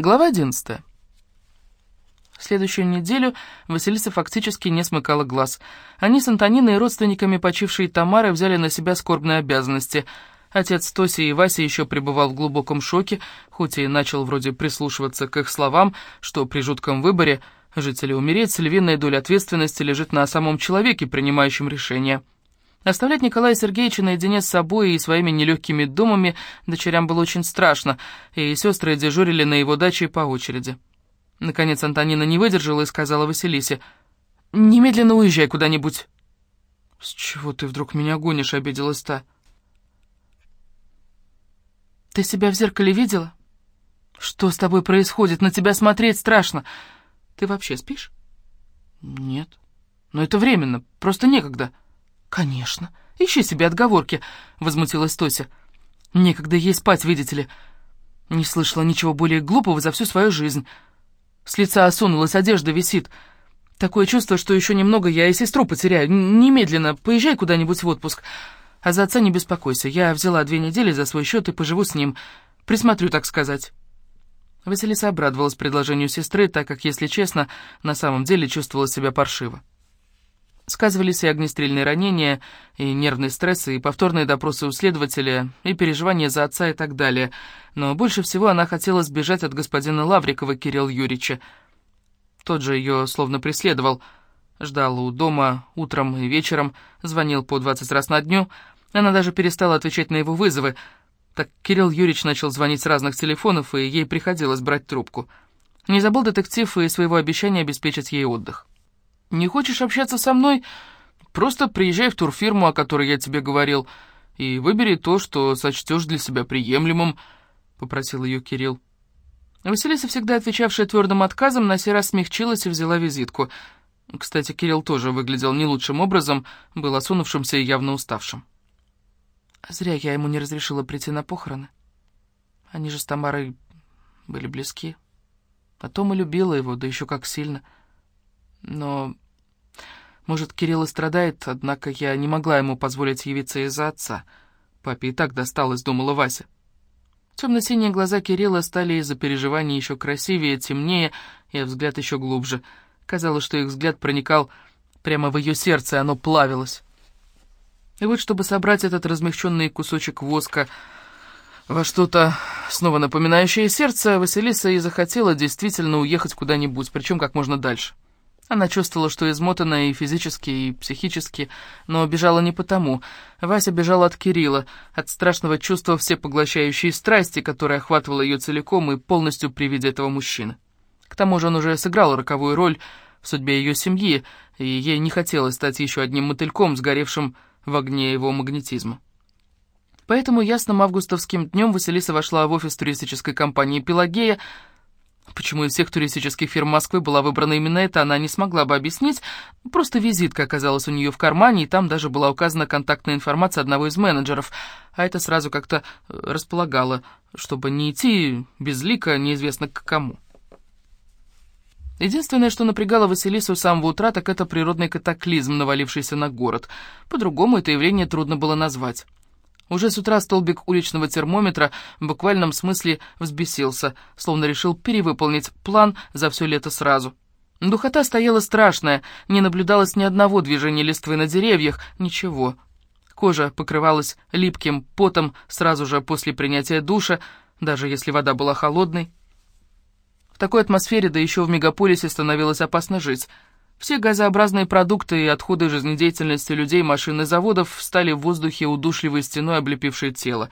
Глава 11. Следующую неделю Василиса фактически не смыкала глаз. Они с Антониной и родственниками почившей Тамары взяли на себя скорбные обязанности. Отец Тоси и Вася еще пребывал в глубоком шоке, хоть и начал вроде прислушиваться к их словам, что при жутком выборе жить или умереть, львиная доля ответственности лежит на самом человеке, принимающем решение. Оставлять Николая Сергеевича наедине с собой и своими нелегкими думами дочерям было очень страшно, и сестры дежурили на его даче по очереди. Наконец Антонина не выдержала и сказала Василисе, «Немедленно уезжай куда-нибудь». «С чего ты вдруг меня гонишь?» — обиделась та. «Ты себя в зеркале видела? Что с тобой происходит? На тебя смотреть страшно. Ты вообще спишь?» «Нет. Но это временно, просто некогда». «Конечно. Ищи себе отговорки», — возмутилась Тося. «Некогда ей спать, видите ли. Не слышала ничего более глупого за всю свою жизнь». С лица осунулась, одежда висит. Такое чувство, что еще немного я и сестру потеряю. Немедленно поезжай куда-нибудь в отпуск. А за отца не беспокойся. Я взяла две недели за свой счет и поживу с ним. Присмотрю, так сказать». Василиса обрадовалась предложению сестры, так как, если честно, на самом деле чувствовала себя паршиво. Сказывались и огнестрельные ранения, и нервный стресс, и повторные допросы у следователя, и переживания за отца и так далее. Но больше всего она хотела сбежать от господина Лаврикова Кирилла Юрьевича. Тот же ее словно преследовал. Ждал у дома утром и вечером, звонил по 20 раз на дню. Она даже перестала отвечать на его вызовы. Так Кирилл Юрьевич начал звонить с разных телефонов, и ей приходилось брать трубку. Не забыл детектив и своего обещания обеспечить ей отдых. Не хочешь общаться со мной? Просто приезжай в турфирму, о которой я тебе говорил, и выбери то, что сочтешь для себя приемлемым», — попросил ее Кирилл. Василиса, всегда отвечавшая твердым отказом, на сей раз смягчилась и взяла визитку. Кстати, Кирилл тоже выглядел не лучшим образом, был осунувшимся и явно уставшим. Зря я ему не разрешила прийти на похороны. Они же с Тамарой были близки. А Тома любила его, да еще как сильно — но, может, Кирилл и страдает, однако я не могла ему позволить явиться из-за отца. Папе и так досталось, думала Вася. Темно-синие глаза Кирилла стали из-за переживаний еще красивее, темнее, и взгляд еще глубже. Казалось, что их взгляд проникал прямо в ее сердце, оно плавилось. И вот, чтобы собрать этот размягченный кусочек воска во что-то снова напоминающее сердце, Василиса и захотела действительно уехать куда-нибудь, причем как можно дальше. Она чувствовала, что измотана и физически, и психически, но бежала не потому. Вася бежала от Кирилла, от страшного чувства всепоглощающей страсти, которая охватывала ее целиком и полностью при виде этого мужчины. К тому же он уже сыграл роковую роль в судьбе ее семьи, и ей не хотелось стать еще одним мотыльком, сгоревшим в огне его магнетизма. Поэтому ясным августовским днем Василиса вошла в офис туристической компании «Пелагея», Почему из всех туристических фирм Москвы была выбрана именно эта, она не смогла бы объяснить. Просто визитка оказалась у нее в кармане, и там даже была указана контактная информация одного из менеджеров. А это сразу как-то э, располагало, чтобы не идти безлико неизвестно к кому. Единственное, что напрягало Василису с самого утра, так это природный катаклизм, навалившийся на город. По-другому это явление трудно было назвать. Уже с утра столбик уличного термометра в буквальном смысле взбесился, словно решил перевыполнить план за все лето сразу. Духота стояла страшная, не наблюдалось ни одного движения листвы на деревьях, ничего. Кожа покрывалась липким потом сразу же после принятия душа, даже если вода была холодной. В такой атмосфере, да еще в мегаполисе, становилось опасно жить — все газообразные продукты и отходы жизнедеятельности людей, машин и заводов встали в воздухе удушливой стеной, облепившей тело.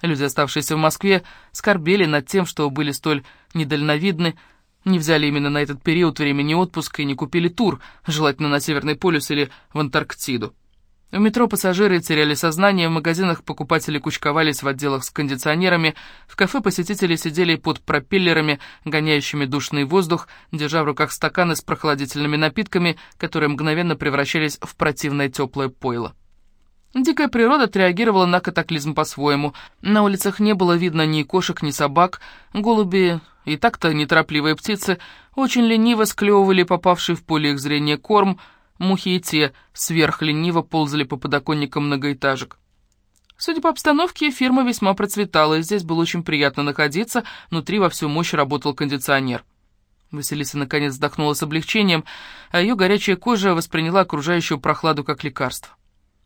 Люди, оставшиеся в Москве, скорбели над тем, что были столь недальновидны, не взяли именно на этот период времени отпуска и не купили тур, желательно на Северный полюс или в Антарктиду. В метро пассажиры теряли сознание, в магазинах покупатели кучковались в отделах с кондиционерами, в кафе посетители сидели под пропеллерами, гоняющими душный воздух, держа в руках стаканы с прохладительными напитками, которые мгновенно превращались в противное теплое пойло. Дикая природа отреагировала на катаклизм по-своему. На улицах не было видно ни кошек, ни собак. Голуби и так-то неторопливые птицы очень лениво склевывали попавший в поле их зрения корм — Мухи и те сверхлениво ползали по подоконникам многоэтажек. Судя по обстановке, фирма весьма процветала, и здесь было очень приятно находиться, внутри во всю мощь работал кондиционер. Василиса наконец вздохнула с облегчением, а ее горячая кожа восприняла окружающую прохладу как лекарство.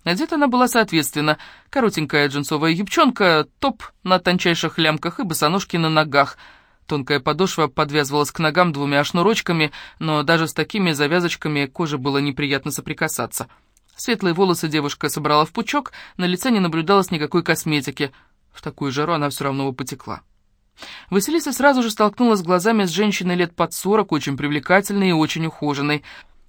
Одета она была соответственно. Коротенькая джинсовая юбчонка, топ на тончайших лямках и босоножки на ногах. Тонкая подошва подвязывалась к ногам двумя шнурочками, но даже с такими завязочками коже было неприятно соприкасаться. Светлые волосы девушка собрала в пучок, на лице не наблюдалось никакой косметики. В такую жару она все равно бы потекла. Василиса сразу же столкнулась глазами с женщиной лет под сорок, очень привлекательной и очень ухоженной.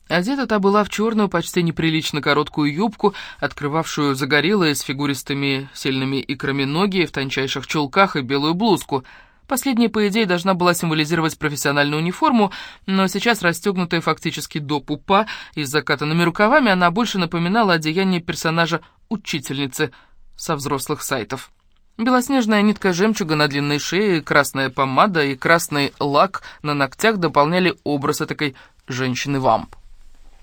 Одета та была в черную, почти неприлично короткую юбку, открывавшую загорелые с фигуристыми сильными икрами ноги в тончайших чулках и белую блузку. Последняя, по идее, должна была символизировать профессиональную униформу, но сейчас, расстегнутая фактически до пупа и с закатанными рукавами, она больше напоминала одеяние персонажа учительницы со взрослых сайтов. Белоснежная нитка жемчуга на длинной шее, красная помада и красный лак на ногтях дополняли образ этой женщины-вамп.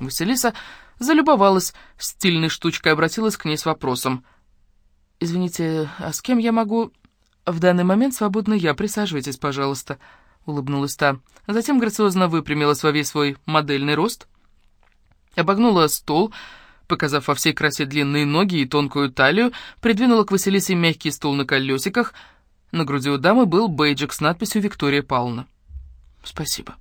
Василиса залюбовалась стильной штучкой, обратилась к ней с вопросом. «Извините, а с кем я могу...» «В данный момент свободно я. Присаживайтесь, пожалуйста», — улыбнулась та. Затем грациозно выпрямилась во весь свой модельный рост, обогнула стол, показав во всей красе длинные ноги и тонкую талию, придвинула к Василисе мягкий стул на колесиках. На груди у дамы был бейджик с надписью «Виктория Павловна». «Спасибо».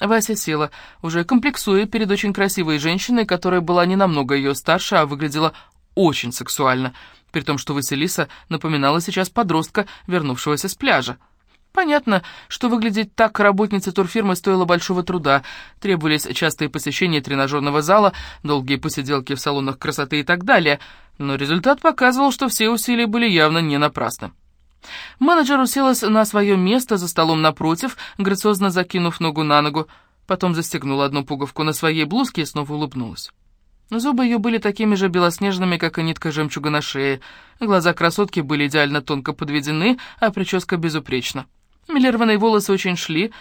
Вася села, уже комплексуя перед очень красивой женщиной, которая была не намного ее старше, а выглядела очень сексуально, при том, что Василиса напоминала сейчас подростка, вернувшегося с пляжа. Понятно, что выглядеть так работнице турфирмы стоило большого труда. Требовались частые посещения тренажерного зала, долгие посиделки в салонах красоты и так далее. Но результат показывал, что все усилия были явно не напрасны. Менеджер уселась на свое место за столом напротив, грациозно закинув ногу на ногу, потом застегнула одну пуговку на своей блузке и снова улыбнулась. Зубы ее были такими же белоснежными, как и нитка жемчуга на шее. Глаза красотки были идеально тонко подведены, а прическа безупречна. Милированные волосы очень шли,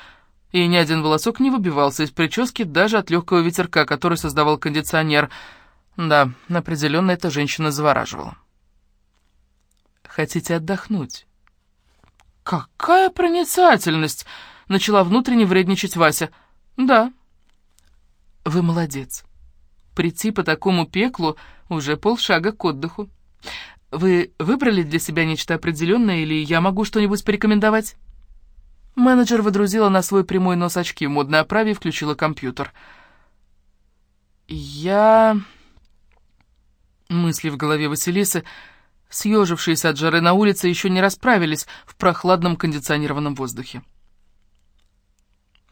и ни один волосок не выбивался из прически даже от легкого ветерка, который создавал кондиционер. Да, определенно эта женщина завораживала. «Хотите отдохнуть?» «Какая проницательность!» — начала внутренне вредничать Вася. «Да». «Вы молодец. Прийти по такому пеклу уже полшага к отдыху. Вы выбрали для себя нечто определенное, или я могу что-нибудь порекомендовать?» Менеджер водрузила на свой прямой нос очки в модной оправе и включила компьютер. «Я...» Мысли в голове Василисы съежившиеся от жары на улице, еще не расправились в прохладном кондиционированном воздухе.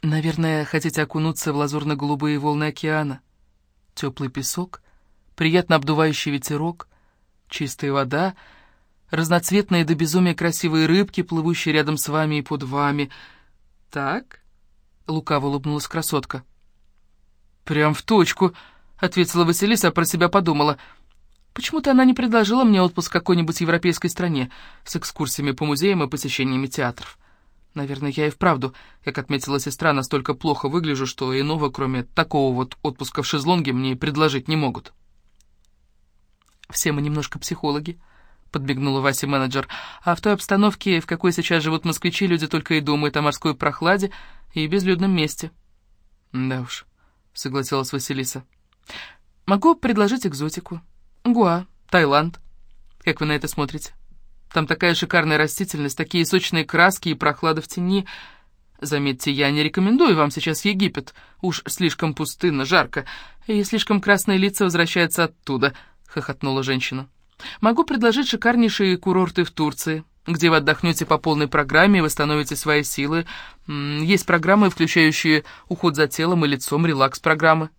Наверное, хотите окунуться в лазурно-голубые волны океана. Теплый песок, приятно обдувающий ветерок, чистая вода, разноцветные до безумия красивые рыбки, плывущие рядом с вами и под вами. Так? Лукаво улыбнулась красотка. «Прям в точку», — ответила Василиса, а про себя подумала — Почему-то она не предложила мне отпуск в какой-нибудь европейской стране с экскурсиями по музеям и посещениями театров. Наверное, я и вправду, как отметила сестра, настолько плохо выгляжу, что иного, кроме такого вот отпуска в шезлонге, мне предложить не могут. «Все мы немножко психологи», — подбегнула Вася менеджер. «А в той обстановке, в какой сейчас живут москвичи, люди только и думают о морской прохладе и безлюдном месте». «Да уж», — согласилась Василиса. «Могу предложить экзотику». Гуа, Таиланд. Как вы на это смотрите? Там такая шикарная растительность, такие сочные краски и прохлада в тени. Заметьте, я не рекомендую вам сейчас Египет. Уж слишком пустынно, жарко, и слишком красные лица возвращаются оттуда, — хохотнула женщина. Могу предложить шикарнейшие курорты в Турции, где вы отдохнете по полной программе и восстановите свои силы. Есть программы, включающие уход за телом и лицом, релакс-программы.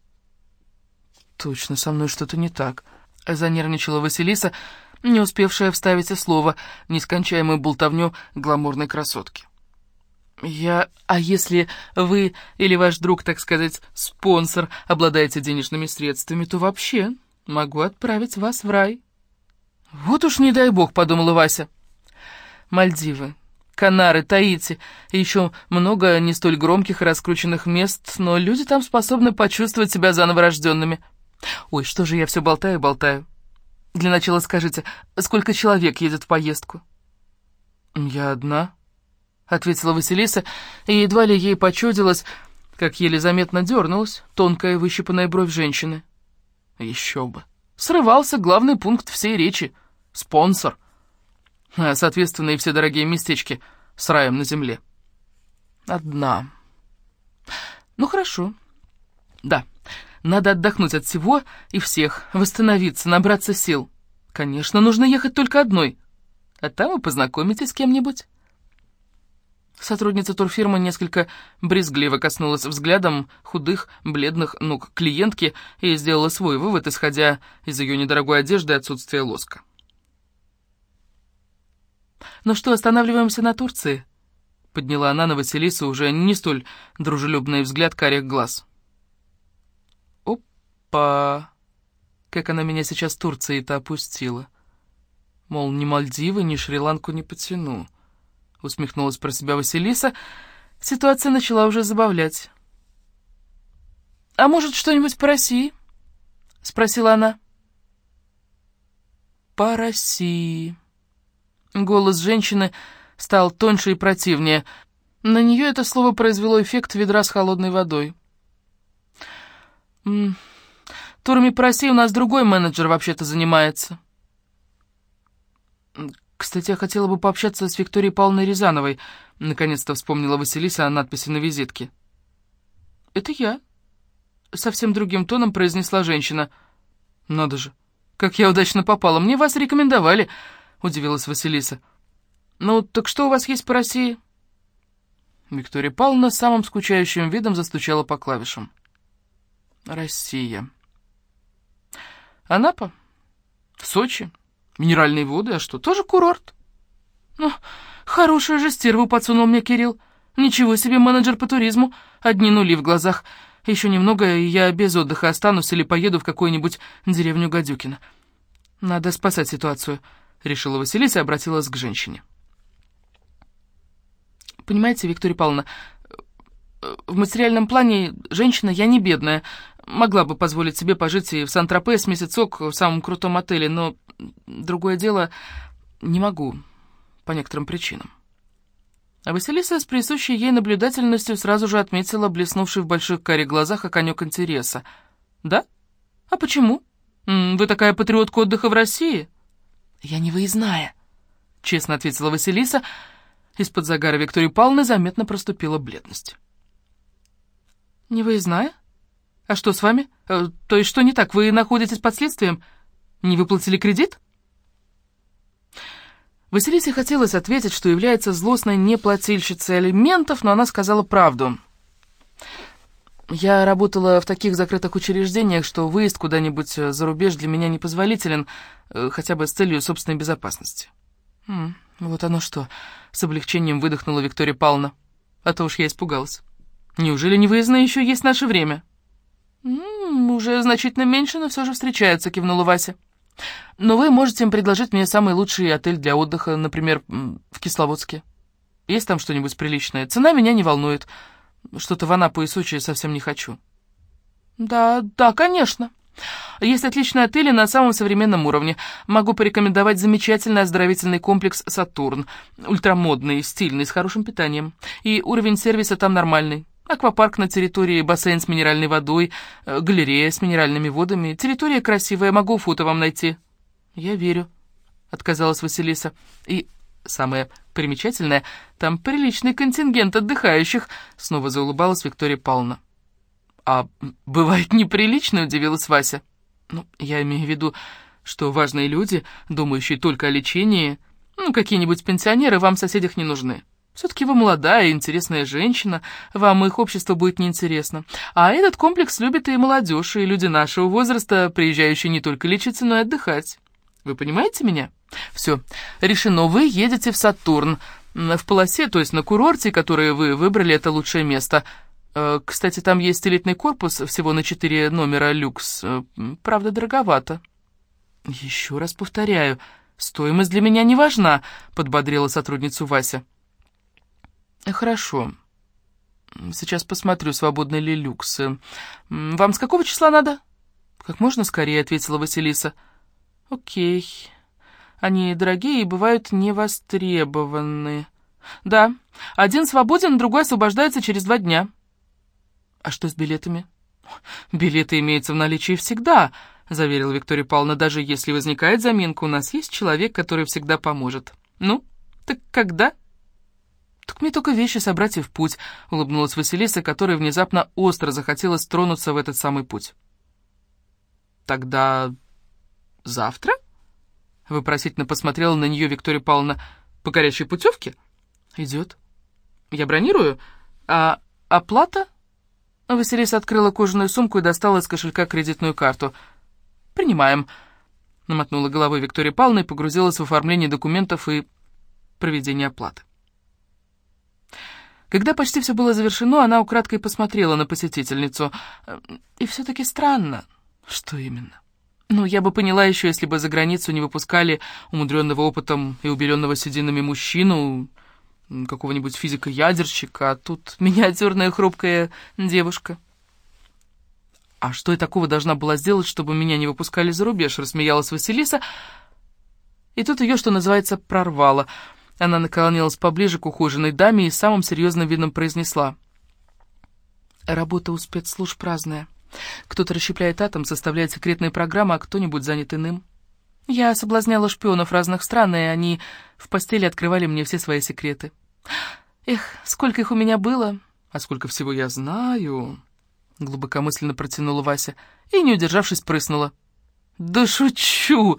Точно, со мной что-то не так. — Занервничала Василиса, не успевшая вставить и слово, нескончаемую болтовню гламурной красотки. «Я... А если вы или ваш друг, так сказать, спонсор, обладаете денежными средствами, то вообще могу отправить вас в рай». «Вот уж не дай бог», — подумала Вася. «Мальдивы, Канары, Таити и еще много не столь громких и раскрученных мест, но люди там способны почувствовать себя заново рожденными». Ой, что же я все болтаю-болтаю? Для начала скажите, сколько человек едет в поездку?» «Я одна», — ответила Василиса, и едва ли ей почудилось, как еле заметно дернулась тонкая выщипанная бровь женщины. Еще бы. Срывался главный пункт всей речи — спонсор. А, соответственно, и все дорогие местечки с раем на земле. Одна. Ну, хорошо. Да, надо отдохнуть от всего и всех, восстановиться, набраться сил. Конечно, нужно ехать только одной. А там и познакомитесь с кем-нибудь. Сотрудница турфирмы несколько брезгливо коснулась взглядом худых, бледных ног клиентки и сделала свой вывод, исходя из ее недорогой одежды и отсутствия лоска. «Ну что, останавливаемся на Турции?» — подняла она на Василису уже не столь дружелюбный взгляд карих глаз. «Опа! Как она меня сейчас Турцией-то опустила! Мол, ни Мальдивы, ни Шри-Ланку не потяну». — усмехнулась про себя Василиса. Ситуация начала уже забавлять. «А может, что-нибудь по России?» — спросила она. «По России». Голос женщины стал тоньше и противнее. На нее это слово произвело эффект ведра с холодной водой. «Турами по России у нас другой менеджер вообще-то занимается». «Кстати, я хотела бы пообщаться с Викторией Павловной Рязановой», — наконец-то вспомнила Василиса о надписи на визитке. «Это я», — совсем другим тоном произнесла женщина. «Надо же, как я удачно попала, мне вас рекомендовали», — удивилась Василиса. «Ну, так что у вас есть по России?» Виктория Павловна самым скучающим видом застучала по клавишам. «Россия». «Анапа? Сочи?» Минеральные воды, а что, тоже курорт? Ну, хорошая же стерву подсунул мне Кирилл. Ничего себе менеджер по туризму, одни нули в глазах. Еще немного, и я без отдыха останусь или поеду в какую-нибудь деревню Гадюкина. Надо спасать ситуацию, решила Василиса и обратилась к женщине. Понимаете, Виктория Павловна, в материальном плане женщина я не бедная. Могла бы позволить себе пожить и в Сан-Тропе с месяцок в самом крутом отеле, но другое дело не могу, по некоторым причинам. А Василиса с присущей ей наблюдательностью сразу же отметила блеснувший в больших карих глазах оконек интереса. «Да? А почему? Вы такая патриотка отдыха в России?» «Я не выездная», — честно ответила Василиса. Из-под загара Виктории Павловны заметно проступила бледность. «Не выездная? А что с вами? Э, то есть что не так? Вы находитесь под следствием? Не выплатили кредит?» Василисе хотелось ответить, что является злостной неплательщицей алиментов, но она сказала правду. «Я работала в таких закрытых учреждениях, что выезд куда-нибудь э, за рубеж для меня непозволителен, э, хотя бы с целью собственной безопасности». «М, «Вот оно что!» — с облегчением выдохнула Виктория Павловна. «А то уж я испугалась. Неужели не выездные еще есть наше время?» «М -м, «Уже значительно меньше, но все же встречаются», — кивнула Вася. Но вы можете им предложить мне самый лучший отель для отдыха, например, в Кисловодске. Есть там что-нибудь приличное? Цена меня не волнует. Что-то в Анапу и Сочи я совсем не хочу. Да, да, конечно. Есть отличные отели на самом современном уровне. Могу порекомендовать замечательный оздоровительный комплекс «Сатурн». Ультрамодный, стильный, с хорошим питанием. И уровень сервиса там нормальный. Аквапарк на территории, бассейн с минеральной водой, э, галерея с минеральными водами. Территория красивая, могу фото вам найти». «Я верю», — отказалась Василиса. «И самое примечательное, там приличный контингент отдыхающих», — снова заулыбалась Виктория Павловна. «А бывает неприлично?» — удивилась Вася. «Ну, я имею в виду, что важные люди, думающие только о лечении, ну, какие-нибудь пенсионеры вам в соседях не нужны». Все-таки вы молодая и интересная женщина, вам их общество будет неинтересно. А этот комплекс любит и молодежь, и люди нашего возраста, приезжающие не только лечиться, но и отдыхать. Вы понимаете меня? Все, решено, вы едете в Сатурн. В полосе, то есть на курорте, который вы выбрали, это лучшее место. Э, кстати, там есть элитный корпус, всего на четыре номера люкс. Э, правда, дороговато. Еще раз повторяю, стоимость для меня не важна, подбодрила сотрудницу Вася. «Хорошо. Сейчас посмотрю, свободны ли люксы. Вам с какого числа надо?» «Как можно скорее», — ответила Василиса. Окей. Они дорогие и бывают невостребованы. Да, один свободен, другой освобождается через два дня. А что с билетами? Билеты имеются в наличии всегда, заверила Виктория Павловна. Даже если возникает заминка, у нас есть человек, который всегда поможет. Ну, так когда? «Так мне только вещи собрать и в путь», — улыбнулась Василиса, которая внезапно остро захотела тронуться в этот самый путь. «Тогда завтра?» — вопросительно посмотрела на нее Виктория Павловна. «По горячей путевке?» «Идет. Я бронирую. А оплата?» Василиса открыла кожаную сумку и достала из кошелька кредитную карту. «Принимаем», — намотнула головой Виктория Павловна и погрузилась в оформление документов и проведение оплаты. Когда почти все было завершено, она украдкой посмотрела на посетительницу. И все-таки странно. Что именно? Ну, я бы поняла еще, если бы за границу не выпускали умудренного опытом и убеленного сединами мужчину, какого-нибудь физика-ядерщика, а тут миниатюрная хрупкая девушка. «А что я такого должна была сделать, чтобы меня не выпускали за рубеж?» — рассмеялась Василиса. И тут ее, что называется, прорвало — она наклонилась поближе к ухоженной даме и самым серьезным видом произнесла. «Работа у спецслужб разная. Кто-то расщепляет атом, составляет секретные программы, а кто-нибудь занят иным. Я соблазняла шпионов разных стран, и они в постели открывали мне все свои секреты. Эх, сколько их у меня было, а сколько всего я знаю!» Глубокомысленно протянула Вася и, не удержавшись, прыснула. «Да шучу!»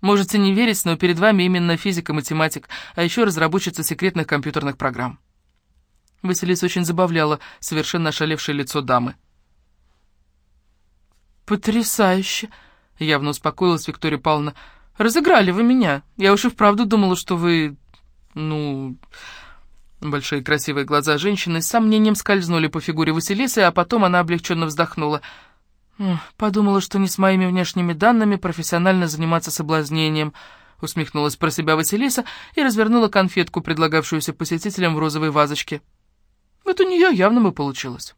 Можете не верить, но перед вами именно физик-математик, а еще разработчица секретных компьютерных программ. Василиса очень забавляла совершенно ошалевшее лицо дамы. «Потрясающе!» — явно успокоилась Виктория Павловна. «Разыграли вы меня. Я уж и вправду думала, что вы... ну...» Большие красивые глаза женщины с сомнением скользнули по фигуре Василисы, а потом она облегченно вздохнула — «Подумала, что не с моими внешними данными профессионально заниматься соблазнением», усмехнулась про себя Василиса и развернула конфетку, предлагавшуюся посетителям в розовой вазочке. Вот у нее явно бы получилось.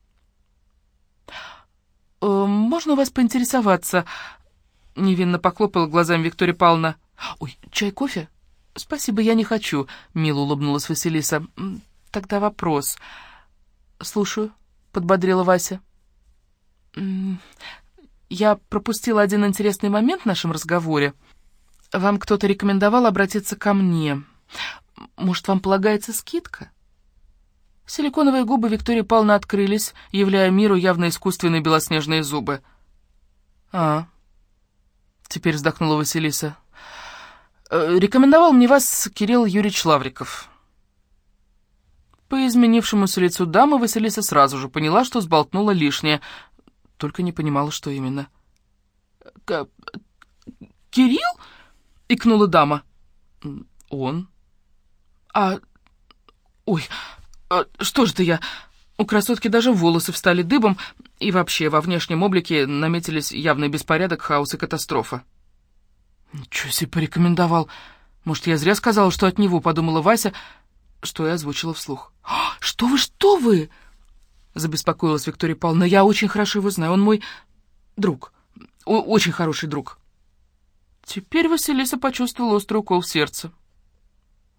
«Э, «Можно у вас поинтересоваться?» Невинно похлопала глазами Виктория Павловна. «Ой, чай, кофе?» «Спасибо, я не хочу», — мило улыбнулась Василиса. «Тогда вопрос». «Слушаю», — подбодрила Вася. Я пропустила один интересный момент в нашем разговоре. Вам кто-то рекомендовал обратиться ко мне. Может, вам полагается скидка? Силиконовые губы Виктории Павловны открылись, являя миру явно искусственные белоснежные зубы. «А...» — теперь вздохнула Василиса. «Э, «Рекомендовал мне вас Кирилл Юрьевич Лавриков». По изменившемуся лицу дамы Василиса сразу же поняла, что сболтнула лишнее — только не понимала, что именно. К «Кирилл?» — икнула дама. «Он?» «А... Ой, а что же ты я...» У красотки даже волосы встали дыбом, и вообще во внешнем облике наметились явный беспорядок, хаос и катастрофа. «Ничего себе порекомендовал. Может, я зря сказала, что от него», — подумала Вася, что и озвучила вслух. «А, «Что вы, что вы!» — забеспокоилась Виктория Павловна. «Я очень хорошо его знаю. Он мой друг. О очень хороший друг». Теперь Василиса почувствовала острый укол в сердце.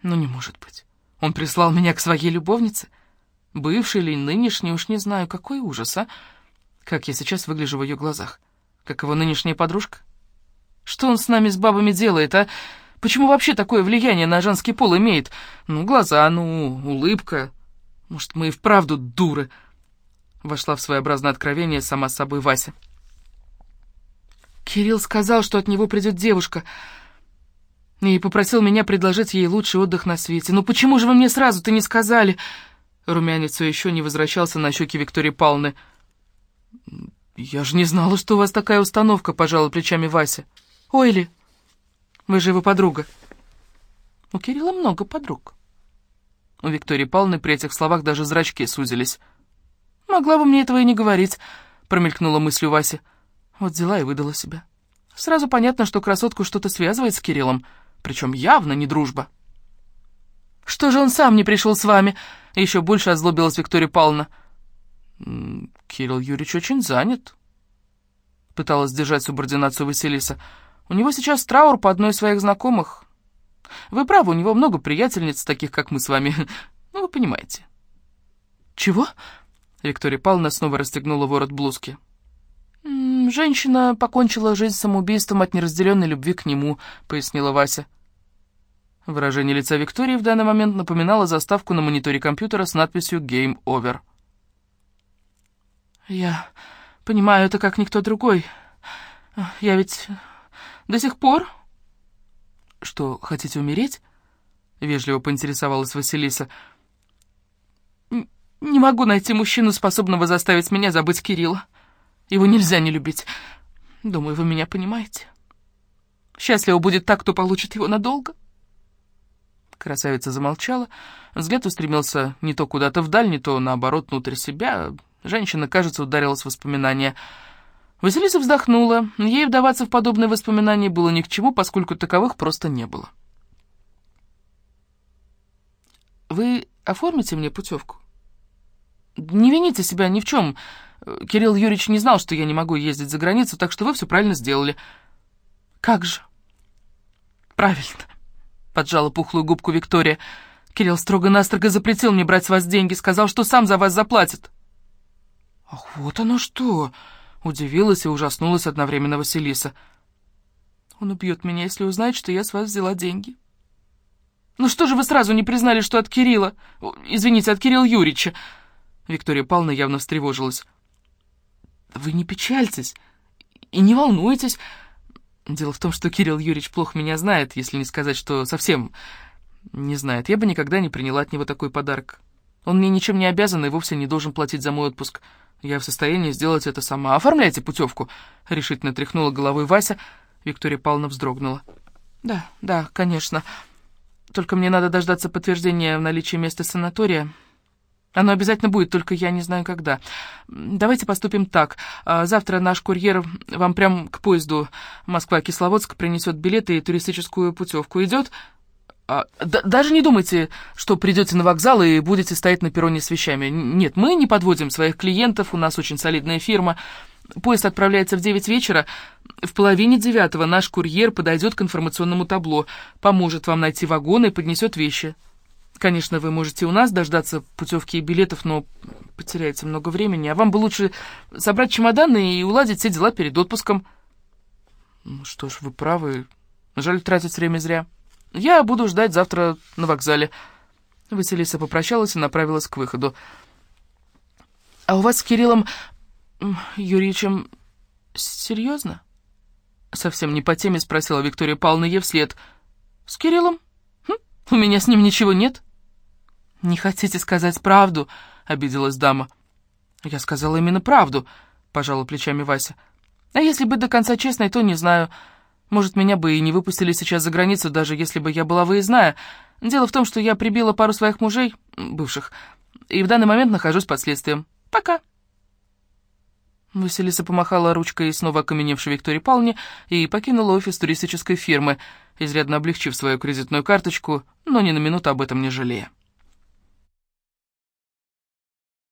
«Ну, не может быть. Он прислал меня к своей любовнице? Бывший или нынешний, уж не знаю. Какой ужас, а? Как я сейчас выгляжу в ее глазах? Как его нынешняя подружка? Что он с нами, с бабами, делает, а? Почему вообще такое влияние на женский пол имеет? Ну, глаза, ну, улыбка. Может, мы и вправду дуры?» Вошла в своеобразное откровение сама с собой Вася. Кирилл сказал, что от него придет девушка, и попросил меня предложить ей лучший отдых на свете. «Ну почему же вы мне сразу-то не сказали?» Румянец все еще не возвращался на щеки Виктории Павловны. «Я же не знала, что у вас такая установка», — пожала плечами Вася. «Ойли, вы же его подруга». У Кирилла много подруг. У Виктории Павловны при этих словах даже зрачки сузились. «Могла бы мне этого и не говорить», — промелькнула мыслью Вася. Вот взяла и выдала себя. Сразу понятно, что красотку что-то связывает с Кириллом, причем явно не дружба. «Что же он сам не пришел с вами?» — еще больше озлобилась Виктория Павловна. «Кирилл Юрьевич очень занят», — пыталась сдержать субординацию Василиса. У него сейчас траур по одной из своих знакомых. Вы правы, у него много приятельниц, таких, как мы с вами. Ну, вы понимаете. Чего? Виктория Павловна снова расстегнула ворот блузки. «Женщина покончила жизнь самоубийством от неразделенной любви к нему», — пояснила Вася. Выражение лица Виктории в данный момент напоминало заставку на мониторе компьютера с надписью «Game Over». «Я понимаю это как никто другой. Я ведь до сих пор...» «Что, хотите умереть?» — вежливо поинтересовалась Василиса. «Не могу найти мужчину, способного заставить меня забыть Кирилла. Его нельзя не любить. Думаю, вы меня понимаете. Счастливо будет так, кто получит его надолго». Красавица замолчала. Взгляд устремился не то куда-то вдаль, не то, наоборот, внутрь себя. Женщина, кажется, ударилась в воспоминания. Василиса вздохнула. Ей вдаваться в подобные воспоминания было ни к чему, поскольку таковых просто не было. «Вы оформите мне путевку?» «Не вините себя ни в чем. Кирилл Юрьевич не знал, что я не могу ездить за границу, так что вы все правильно сделали». «Как же?» «Правильно. — поджала пухлую губку Виктория. «Кирилл строго-настрого запретил мне брать с вас деньги, сказал, что сам за вас заплатит». «Ах, вот оно что!» — удивилась и ужаснулась одновременно Василиса. «Он убьет меня, если узнает, что я с вас взяла деньги». «Ну что же вы сразу не признали, что от Кирилла? Извините, от Кирилла Юрьевича?» Виктория Павловна явно встревожилась. «Вы не печальтесь и не волнуйтесь», Дело в том, что Кирилл Юрьевич плохо меня знает, если не сказать, что совсем не знает. Я бы никогда не приняла от него такой подарок. Он мне ничем не обязан и вовсе не должен платить за мой отпуск. Я в состоянии сделать это сама. Оформляйте путевку!» — решительно тряхнула головой Вася. Виктория Павловна вздрогнула. «Да, да, конечно. Только мне надо дождаться подтверждения в наличии места санатория. Оно обязательно будет, только я не знаю когда. Давайте поступим так. А, завтра наш курьер вам прям к поезду Москва-Кисловодск принесет билеты и туристическую путевку. Идет? А, да, даже не думайте, что придете на вокзал и будете стоять на перроне с вещами. Нет, мы не подводим своих клиентов, у нас очень солидная фирма. Поезд отправляется в 9 вечера. В половине девятого наш курьер подойдет к информационному табло, поможет вам найти вагон и поднесет вещи. Конечно, вы можете у нас дождаться путевки и билетов, но потеряете много времени, а вам бы лучше собрать чемоданы и уладить все дела перед отпуском. Ну что ж, вы правы. Жаль тратить время зря. Я буду ждать завтра на вокзале. Василиса попрощалась и направилась к выходу. А у вас с Кириллом Юрьевичем серьезно? Совсем не по теме спросила Виктория Павловна ей вслед. С Кириллом? Хм, у меня с ним ничего нет. «Не хотите сказать правду?» — обиделась дама. «Я сказала именно правду», — пожала плечами Вася. «А если быть до конца честной, то не знаю. Может, меня бы и не выпустили сейчас за границу, даже если бы я была выездная. Дело в том, что я прибила пару своих мужей, бывших, и в данный момент нахожусь под следствием. Пока». Василиса помахала ручкой снова окаменевшей Виктории Павловне и покинула офис туристической фирмы, изрядно облегчив свою кредитную карточку, но ни на минуту об этом не жалея.